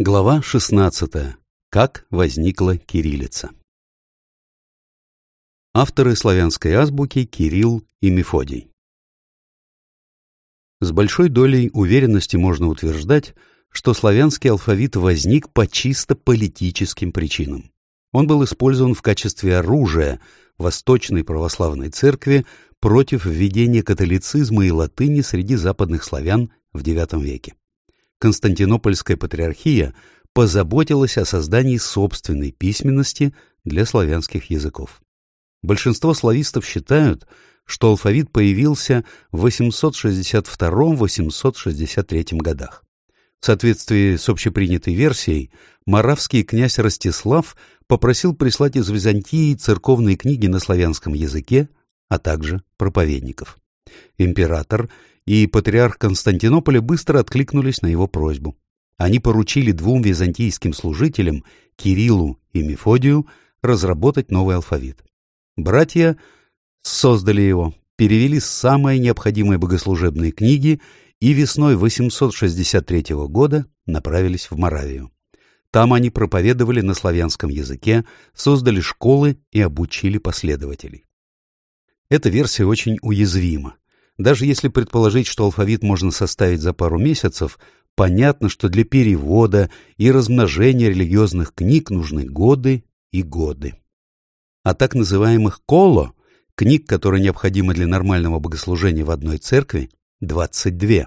Глава 16. Как возникла кириллица. Авторы славянской азбуки Кирилл и Мефодий. С большой долей уверенности можно утверждать, что славянский алфавит возник по чисто политическим причинам. Он был использован в качестве оружия Восточной Православной Церкви против введения католицизма и латыни среди западных славян в IX веке. Константинопольская патриархия позаботилась о создании собственной письменности для славянских языков. Большинство славистов считают, что алфавит появился в 862-863 годах. В соответствии с общепринятой версией, моравский князь Ростислав попросил прислать из Византии церковные книги на славянском языке, а также проповедников. Император и патриарх Константинополя быстро откликнулись на его просьбу. Они поручили двум византийским служителям, Кириллу и Мефодию, разработать новый алфавит. Братья создали его, перевели самые необходимые богослужебные книги и весной 863 года направились в Моравию. Там они проповедовали на славянском языке, создали школы и обучили последователей. Эта версия очень уязвима. Даже если предположить, что алфавит можно составить за пару месяцев, понятно, что для перевода и размножения религиозных книг нужны годы и годы. А так называемых «коло» — книг, которые необходимы для нормального богослужения в одной церкви, 22.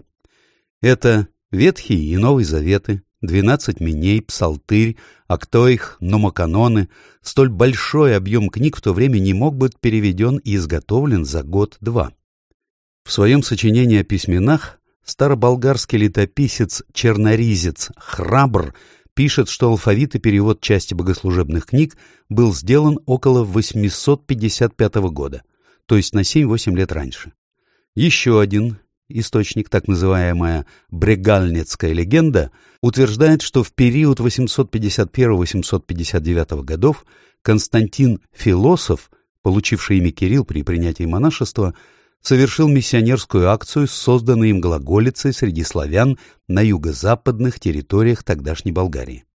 Это Ветхий и Новый Заветы, 12 миней, псалтырь, актоих, номоканоны. Столь большой объем книг в то время не мог быть переведен и изготовлен за год-два. В своем сочинении о письменах староболгарский летописец Черноризец Храбр пишет, что алфавит и перевод части богослужебных книг был сделан около 855 года, то есть на 7-8 лет раньше. Еще один источник, так называемая Брегальницкая легенда, утверждает, что в период 851-859 годов Константин Философ, получивший имя Кирилл при принятии монашества, совершил миссионерскую акцию с созданной им глаголицей среди славян на юго-западных территориях тогдашней Болгарии.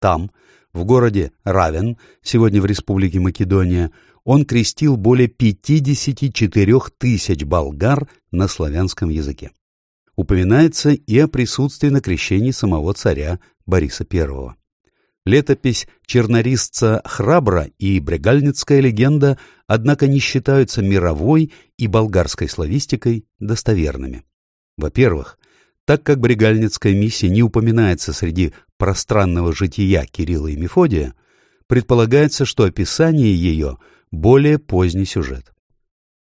Там, в городе Равен, сегодня в Республике Македония, он крестил более 54 тысяч болгар на славянском языке. Упоминается и о присутствии на крещении самого царя Бориса I. Летопись чернорисца Храбра и Брегальницкая легенда, однако, не считаются мировой и болгарской славистикой достоверными. Во-первых, так как Брегальницкая миссия не упоминается среди пространного жития Кирилла и Мефодия, предполагается, что описание ее – более поздний сюжет.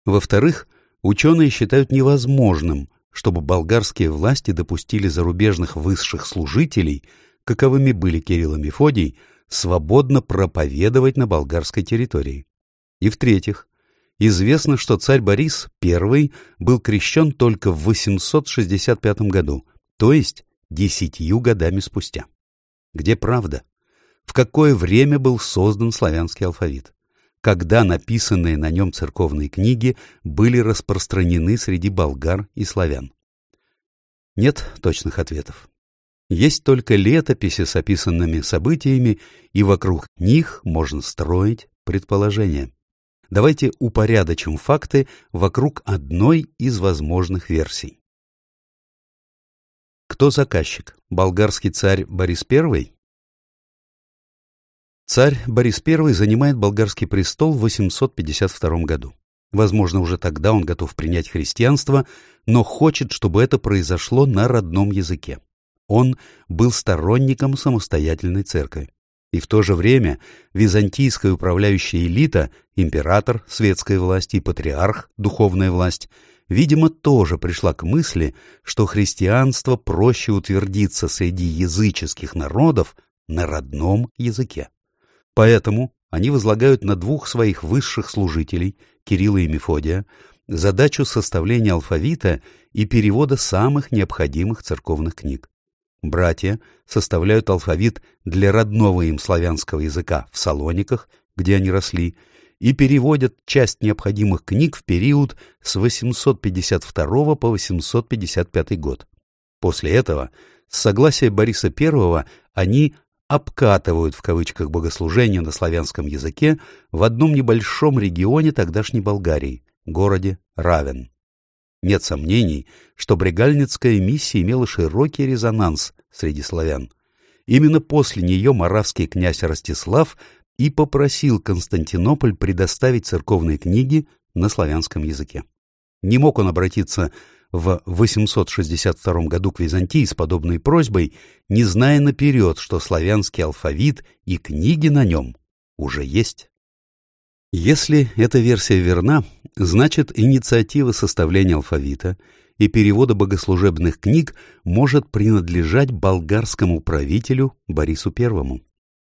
Во-вторых, ученые считают невозможным, чтобы болгарские власти допустили зарубежных высших служителей – каковыми были Кирилл и Мефодий, свободно проповедовать на болгарской территории. И в-третьих, известно, что царь Борис I был крещен только в 865 году, то есть десятью годами спустя. Где правда? В какое время был создан славянский алфавит? Когда написанные на нем церковные книги были распространены среди болгар и славян? Нет точных ответов. Есть только летописи с описанными событиями, и вокруг них можно строить предположения. Давайте упорядочим факты вокруг одной из возможных версий. Кто заказчик? Болгарский царь Борис I? Царь Борис I занимает болгарский престол в 852 году. Возможно, уже тогда он готов принять христианство, но хочет, чтобы это произошло на родном языке. Он был сторонником самостоятельной церкви. И в то же время византийская управляющая элита, император, светская власть и патриарх, духовная власть, видимо, тоже пришла к мысли, что христианство проще утвердиться среди языческих народов на родном языке. Поэтому они возлагают на двух своих высших служителей, Кирилла и Мефодия, задачу составления алфавита и перевода самых необходимых церковных книг. Братья составляют алфавит для родного им славянского языка в Салониках, где они росли, и переводят часть необходимых книг в период с 852 по 855 год. После этого, с согласия Бориса I, они «обкатывают» в кавычках богослужение на славянском языке в одном небольшом регионе тогдашней Болгарии, городе Равен. Нет сомнений, что бригальницкая миссия имела широкий резонанс среди славян. Именно после нее моравский князь Ростислав и попросил Константинополь предоставить церковные книги на славянском языке. Не мог он обратиться в 862 году к Византии с подобной просьбой, не зная наперед, что славянский алфавит и книги на нем уже есть. Если эта версия верна, значит инициатива составления алфавита и перевода богослужебных книг может принадлежать болгарскому правителю Борису I.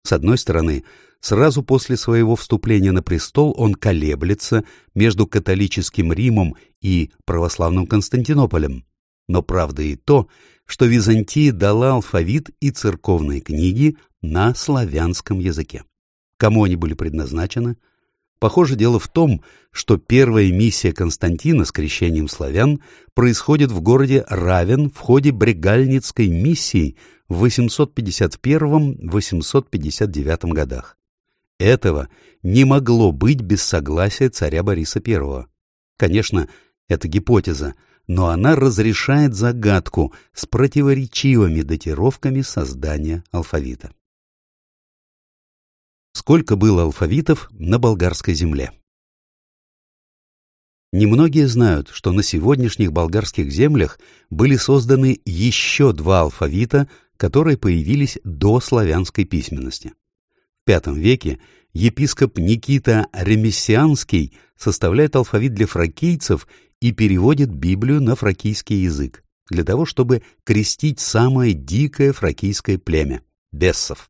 С одной стороны, сразу после своего вступления на престол он колеблется между католическим Римом и православным Константинополем. Но правда и то, что Византия дала алфавит и церковные книги на славянском языке. Кому они были предназначены – Похоже, дело в том, что первая миссия Константина с крещением славян происходит в городе Равен в ходе Бригальницкой миссии в 851-859 годах. Этого не могло быть без согласия царя Бориса I. Конечно, это гипотеза, но она разрешает загадку с противоречивыми датировками создания алфавита сколько было алфавитов на болгарской земле. Немногие знают, что на сегодняшних болгарских землях были созданы еще два алфавита, которые появились до славянской письменности. В V веке епископ Никита Ремессианский составляет алфавит для фракийцев и переводит Библию на фракийский язык, для того, чтобы крестить самое дикое фракийское племя – бессов.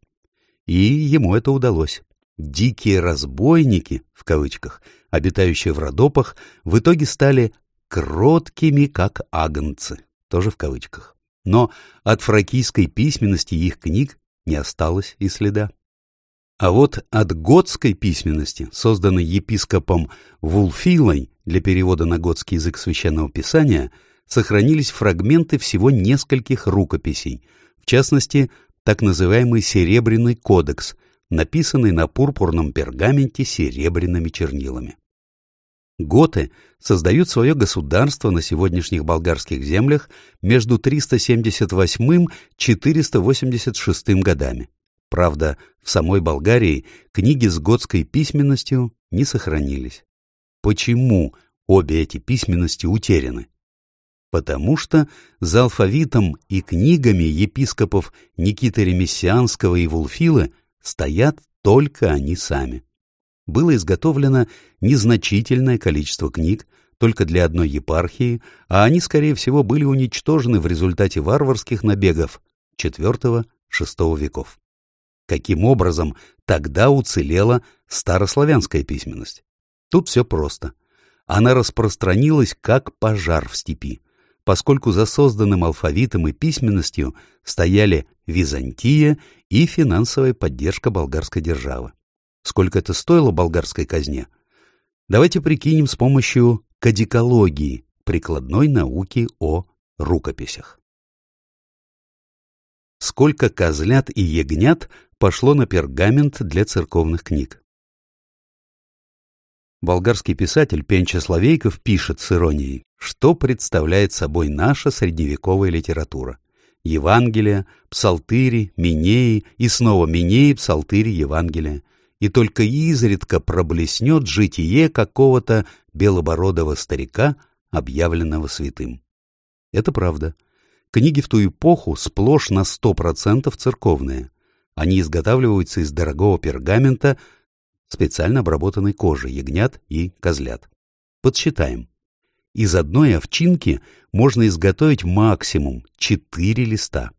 И ему это удалось. «Дикие разбойники», в кавычках, обитающие в Родопах, в итоге стали «кроткими, как агнцы», тоже в кавычках. Но от фракийской письменности их книг не осталось и следа. А вот от готской письменности, созданной епископом Вулфилой для перевода на готский язык священного писания, сохранились фрагменты всего нескольких рукописей, в частности, так называемый Серебряный кодекс, написанный на пурпурном пергаменте серебряными чернилами. Готы создают свое государство на сегодняшних болгарских землях между 378 и 486 годами. Правда, в самой Болгарии книги с готской письменностью не сохранились. Почему обе эти письменности утеряны? Потому что за алфавитом и книгами епископов Никиты Ремессианского и Вулфила стоят только они сами. Было изготовлено незначительное количество книг, только для одной епархии, а они, скорее всего, были уничтожены в результате варварских набегов IV-VI веков. Каким образом тогда уцелела старославянская письменность? Тут все просто. Она распространилась как пожар в степи поскольку за созданным алфавитом и письменностью стояли Византия и финансовая поддержка болгарской державы. Сколько это стоило болгарской казне? Давайте прикинем с помощью кадикологии, прикладной науки о рукописях. Сколько козлят и ягнят пошло на пергамент для церковных книг? Болгарский писатель Пенча Славейков пишет с иронией, что представляет собой наша средневековая литература. Евангелие, псалтыри, минеи и снова минеи, псалтыри, Евангелия. И только изредка проблеснет житие какого-то белобородого старика, объявленного святым. Это правда. Книги в ту эпоху сплошь на сто процентов церковные. Они изготавливаются из дорогого пергамента, специально обработанной кожи ягнят и козлят. Подсчитаем. Из одной овчинки можно изготовить максимум 4 листа.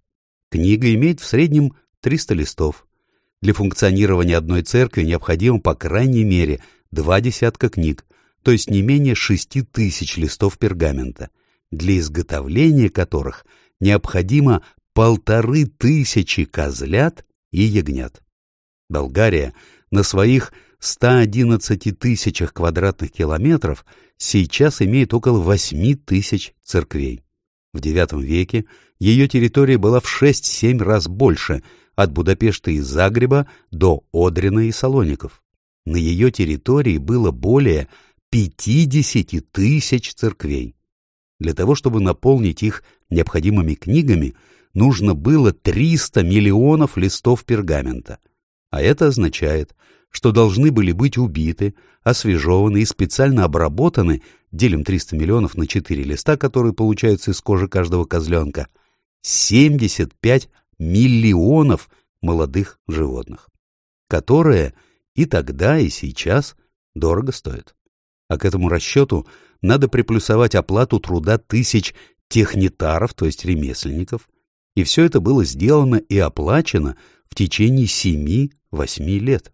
Книга имеет в среднем 300 листов. Для функционирования одной церкви необходимо по крайней мере два десятка книг, то есть не менее 6 тысяч листов пергамента, для изготовления которых необходимо полторы тысячи козлят и ягнят. Болгария на своих 111 тысячах квадратных километров сейчас имеет около 8 тысяч церквей. В IX веке ее территория была в 6-7 раз больше, от Будапешта и Загреба до Одрина и Салоников. На ее территории было более 50 тысяч церквей. Для того, чтобы наполнить их необходимыми книгами, нужно было 300 миллионов листов пергамента. А это означает, что должны были быть убиты, освежеваны и специально обработаны, делим 300 миллионов на 4 листа, которые получаются из кожи каждого козленка, 75 миллионов молодых животных, которые и тогда, и сейчас дорого стоят. А к этому расчету надо приплюсовать оплату труда тысяч технитаров, то есть ремесленников, и все это было сделано и оплачено в течение 7-8 лет.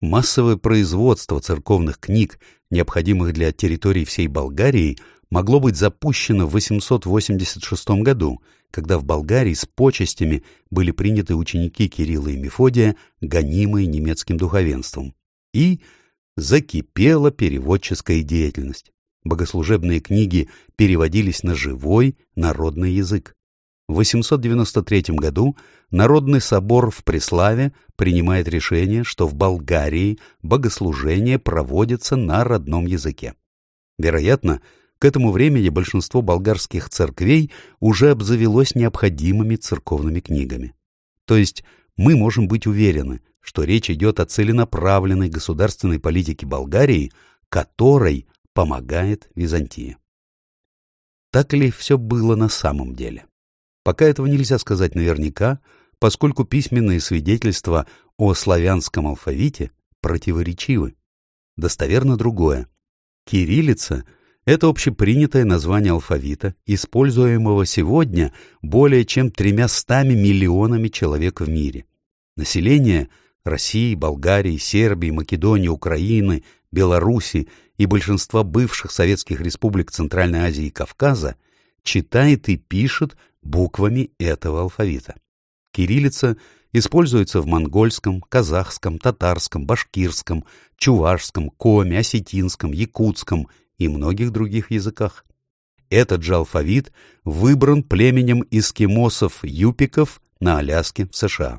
Массовое производство церковных книг, необходимых для территории всей Болгарии, могло быть запущено в 886 году, когда в Болгарии с почестями были приняты ученики Кирилла и Мефодия, гонимые немецким духовенством. И закипела переводческая деятельность. Богослужебные книги переводились на живой народный язык. В 893 году Народный собор в Преславе принимает решение, что в Болгарии богослужение проводится на родном языке. Вероятно, к этому времени большинство болгарских церквей уже обзавелось необходимыми церковными книгами. То есть мы можем быть уверены, что речь идет о целенаправленной государственной политике Болгарии, которой помогает Византия. Так ли все было на самом деле? Пока этого нельзя сказать наверняка, поскольку письменные свидетельства о славянском алфавите противоречивы. Достоверно другое. Кириллица — это общепринятое название алфавита, используемого сегодня более чем тремястами миллионами человек в мире. Население России, Болгарии, Сербии, Македонии, Украины, Беларуси и большинства бывших советских республик Центральной Азии и Кавказа читает и пишет буквами этого алфавита. Кириллица используется в монгольском, казахском, татарском, башкирском, чувашском, коме, осетинском, якутском и многих других языках. Этот же алфавит выбран племенем эскимосов-юпиков на Аляске в США.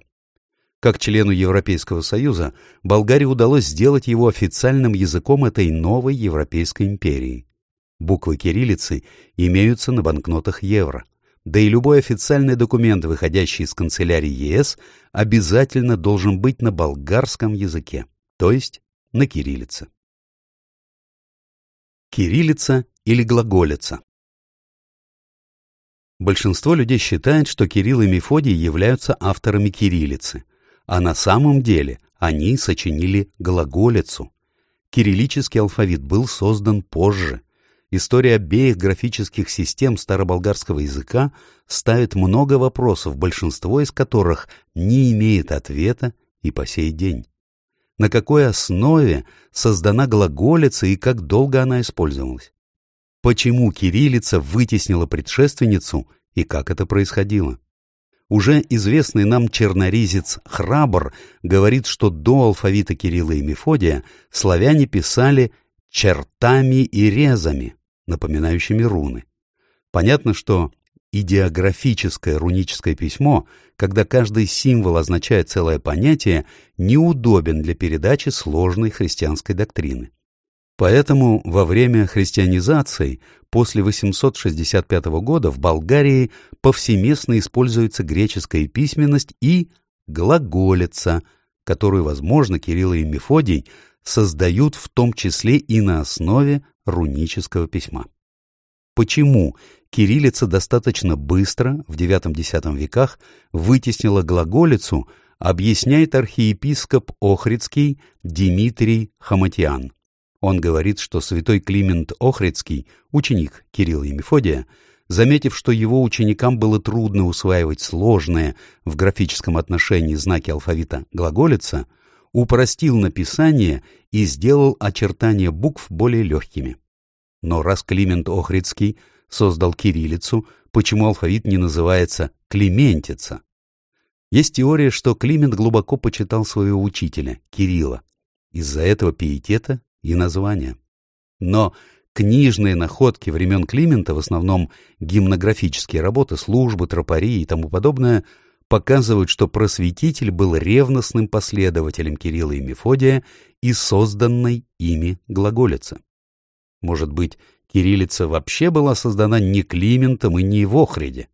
Как члену Европейского Союза, Болгарии удалось сделать его официальным языком этой новой Европейской империи. Буквы кириллицы имеются на банкнотах евро. Да и любой официальный документ, выходящий из канцелярии ЕС, обязательно должен быть на болгарском языке, то есть на кириллице. Кириллица или глаголица Большинство людей считает, что Кирилл и Мефодий являются авторами кириллицы, а на самом деле они сочинили глаголицу. Кириллический алфавит был создан позже. История обеих графических систем староболгарского языка ставит много вопросов, большинство из которых не имеет ответа и по сей день. На какой основе создана глаголица и как долго она использовалась? Почему кириллица вытеснила предшественницу и как это происходило? Уже известный нам черноризец Храбр говорит, что до алфавита Кирилла и Мефодия славяне писали чертами и резами, напоминающими руны. Понятно, что идеографическое руническое письмо, когда каждый символ означает целое понятие, неудобен для передачи сложной христианской доктрины. Поэтому во время христианизации после 865 года в Болгарии повсеместно используется греческая письменность и глаголица, которую, возможно, Кирилл и Мефодий создают в том числе и на основе рунического письма. Почему кириллица достаточно быстро, в IX-X веках, вытеснила глаголицу, объясняет архиепископ Охридский Дмитрий Хаматиан. Он говорит, что святой Климент Охридский, ученик Кирилла и Мефодия, заметив, что его ученикам было трудно усваивать сложные в графическом отношении знаки алфавита глаголица, упростил написание и сделал очертания букв более легкими. Но раз Климент Охридский создал кириллицу, почему алфавит не называется Климентица? Есть теория, что Климент глубоко почитал своего учителя, Кирилла. Из-за этого пиетета и название. Но Книжные находки времен Климента, в основном гимнографические работы, службы, тропарии и тому подобное, показывают, что просветитель был ревностным последователем Кирилла и Мефодия и созданной ими глаголицы. Может быть, кириллица вообще была создана не Климентом и не его Вохриде?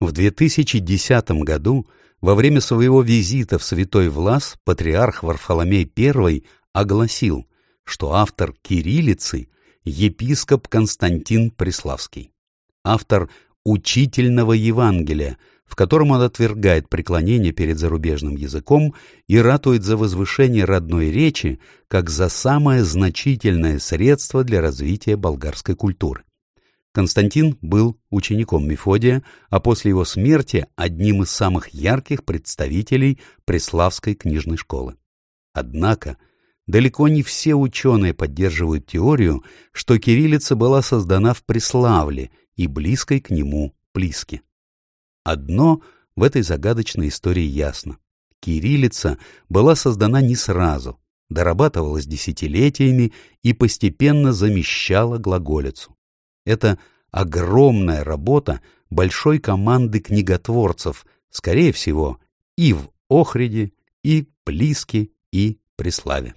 В 2010 году, во время своего визита в Святой Влас, патриарх Варфоломей I огласил, что автор кириллицы – епископ Константин Преславский, автор учительного Евангелия, в котором он отвергает преклонение перед зарубежным языком и ратует за возвышение родной речи как за самое значительное средство для развития болгарской культуры. Константин был учеником Мефодия, а после его смерти одним из самых ярких представителей Преславской книжной школы. Однако, далеко не все ученые поддерживают теорию, что кириллица была создана в Преславле и близкой к нему Плиске. Одно в этой загадочной истории ясно. Кириллица была создана не сразу, дорабатывалась десятилетиями и постепенно замещала глаголицу. Это огромная работа большой команды книготворцев, скорее всего, и в Охриде, и Плиске, и Преславе.